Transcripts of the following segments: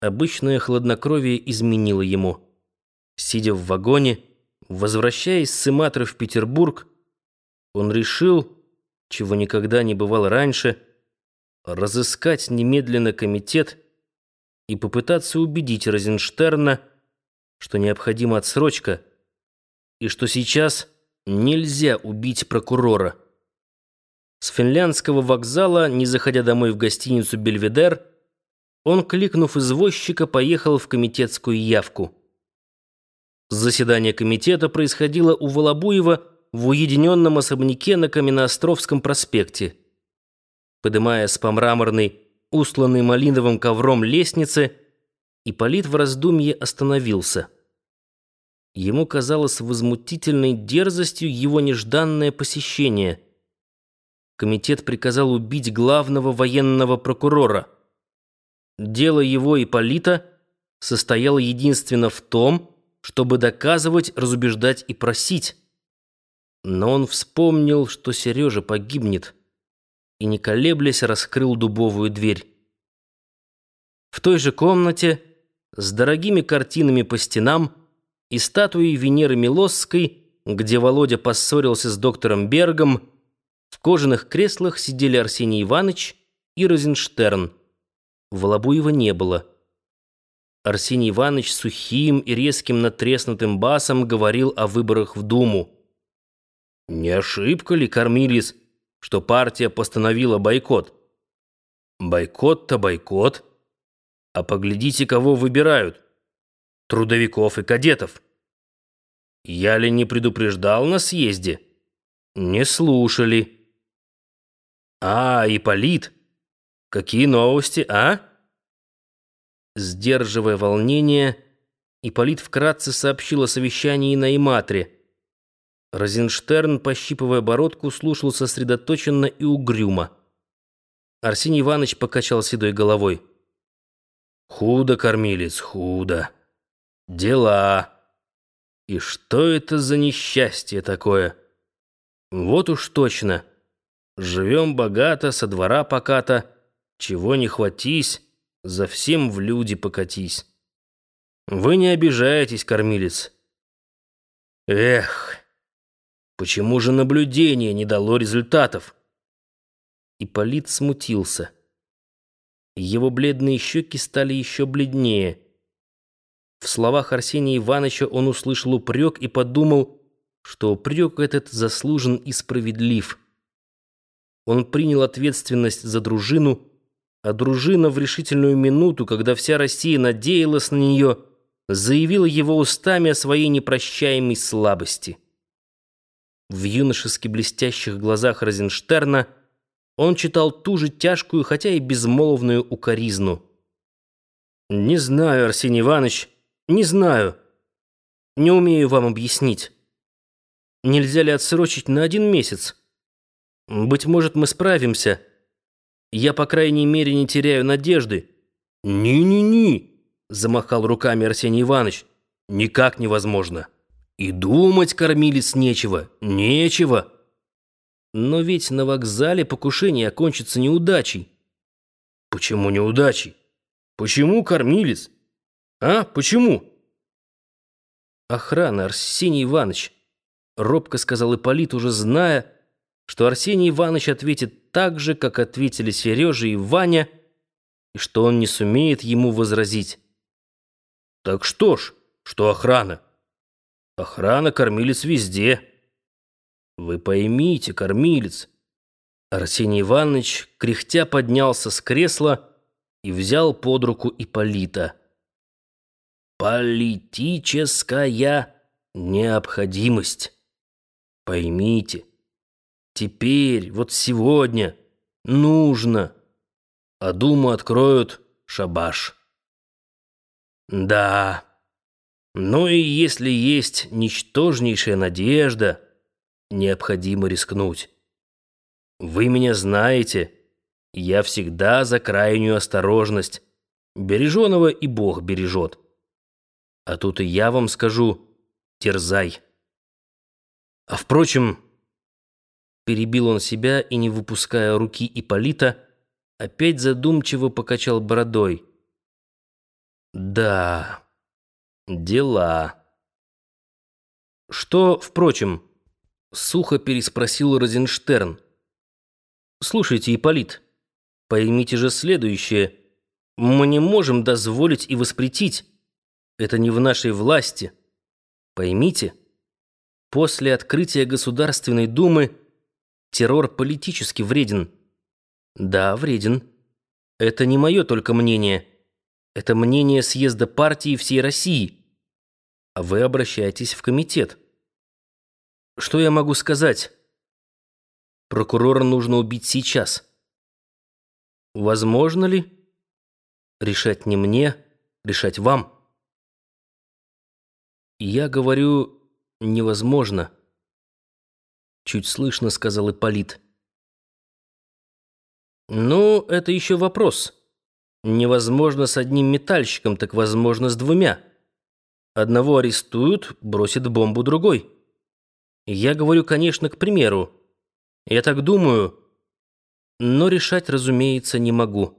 Обычное хладнокровие изменило ему. Сидя в вагоне, возвращаясь с Иматры в Петербург, он решил, чего никогда не бывало раньше, разыскать немедленно комитет и попытаться убедить Розенштерна, что необходима отсрочка и что сейчас нельзя убить прокурора. С финляндского вокзала, не заходя домой в гостиницу «Бельведер», он, кликнув извозчика, поехал в комитетскую явку. Заседание комитета происходило у Волобуева в уединенном особняке на Каменноостровском проспекте. Подымаясь по мраморной, устланной малиновым ковром лестнице, Ипполит в раздумье остановился. Ему казалось возмутительной дерзостью его нежданное посещение. Комитет приказал убить главного военного прокурора — Дело его Ипполита состояло единственно в том, чтобы доказывать, разубеждать и просить. Но он вспомнил, что Сережа погибнет, и, не колеблясь, раскрыл дубовую дверь. В той же комнате, с дорогими картинами по стенам и статуей Венеры Милосской, где Володя поссорился с доктором Бергом, в кожаных креслах сидели Арсений Иванович и Розенштерн. Волобуева не было. Арсений Иванович сухим и резким натреснутым басом говорил о выборах в Думу. «Не ошибка ли, Кормилис, что партия постановила бойкот?» «Бойкот-то бойкот. А поглядите, кого выбирают. Трудовиков и кадетов. Я ли не предупреждал на съезде? Не слушали. А, Ипполит!» Какие новости, а?» Сдерживая волнение, Ипполит вкратце сообщил о совещании на Иматре. Розенштерн, пощипывая бородку, слушал сосредоточенно и угрюмо. Арсений Иванович покачал седой головой. «Худо, кормилец, худо. Дела. И что это за несчастье такое? Вот уж точно. Живем богато, со двора поката». Чего не хватись, за всем в люди покатись. Вы не обижаетесь, кормилец. Эх, почему же наблюдение не дало результатов? Ипполит смутился. Его бледные щеки стали еще бледнее. В словах Арсения Ивановича он услышал упрек и подумал, что упрек этот заслужен и справедлив. Он принял ответственность за дружину а дружина в решительную минуту, когда вся Россия надеялась на нее, заявила его устами о своей непрощаемой слабости. В юношески блестящих глазах Розенштерна он читал ту же тяжкую, хотя и безмолвную укоризну. «Не знаю, Арсений Иванович, не знаю. Не умею вам объяснить. Нельзя ли отсрочить на один месяц? Быть может, мы справимся». Я, по крайней мере, не теряю надежды. «Ни-ни-ни!» — замахал руками Арсений Иванович. «Никак невозможно. И думать, кормилец, нечего. Нечего!» Но ведь на вокзале покушение окончится неудачей. Почему неудачей? Почему кормилец? А, почему? Охрана, Арсений Иванович, робко сказал Ипполит, уже зная, что Арсений Иванович ответит так же, как ответили Сережа и Ваня, и что он не сумеет ему возразить. Так что ж, что охрана? Охрана, кормилец везде. Вы поймите, кормилец. Арсений Иванович, кряхтя, поднялся с кресла и взял под руку Ипполита. Политическая необходимость. Поймите, Теперь, вот сегодня, нужно. А Думу откроют шабаш. Да. Ну и если есть ничтожнейшая надежда, необходимо рискнуть. Вы меня знаете. Я всегда за крайнюю осторожность. Береженого и Бог бережет. А тут и я вам скажу, терзай. А впрочем, Перебил он себя и, не выпуская руки Ипполита, опять задумчиво покачал бородой. Да, дела. Что, впрочем, сухо переспросил Розенштерн. Слушайте, Ипполит, поймите же следующее. Мы не можем дозволить и воспретить. Это не в нашей власти. Поймите, после открытия Государственной Думы террор политически вреден. Да, вреден. Это не мое только мнение. Это мнение съезда партии всей России. А вы обращаетесь в комитет. Что я могу сказать? Прокурора нужно убить сейчас. Возможно ли? Решать не мне, решать вам. Я говорю, невозможно. Чуть слышно сказал Ипполит. Ну, это еще вопрос. Невозможно с одним метальщиком, так возможно с двумя. Одного арестуют, бросит бомбу другой. Я говорю, конечно, к примеру. Я так думаю, но решать, разумеется, не могу.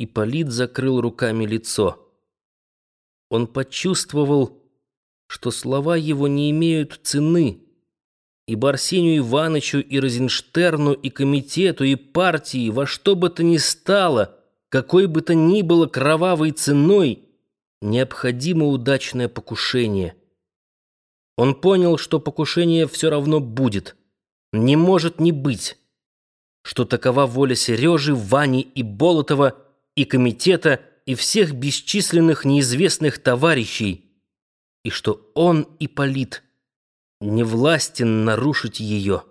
Ипполит закрыл руками лицо. Он почувствовал, что слова его не имеют цены, ибо Арсению Ивановичу и Розенштерну, и комитету, и партии во что бы то ни стало, какой бы то ни было кровавой ценой, необходимо удачное покушение. Он понял, что покушение все равно будет, не может не быть, что такова воля Сережи, Вани и Болотова, и комитета, и всех бесчисленных неизвестных товарищей, и что он, Ипполит, не властен нарушить ее.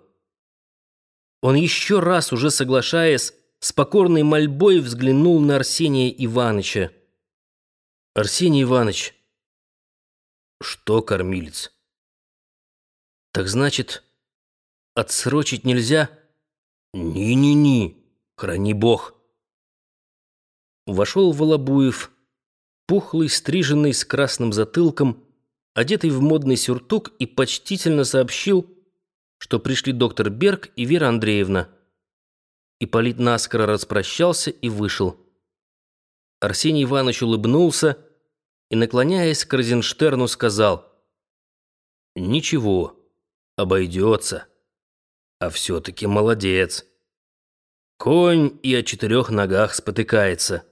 Он еще раз, уже соглашаясь, с покорной мольбой взглянул на Арсения Ивановича. «Арсений Иванович!» «Что, кормилец?» Так значит, отсрочить нельзя? Ни-ни-ни, храни бог. Вошел Волобуев, пухлый, стриженный, с красным затылком, одетый в модный сюртук и почтительно сообщил, что пришли доктор Берг и Вера Андреевна. Ипполит наскоро распрощался и вышел. Арсений Иванович улыбнулся и, наклоняясь к Розенштерну, сказал «Ничего» обойдется. А все-таки молодец. Конь и о четырех ногах спотыкается.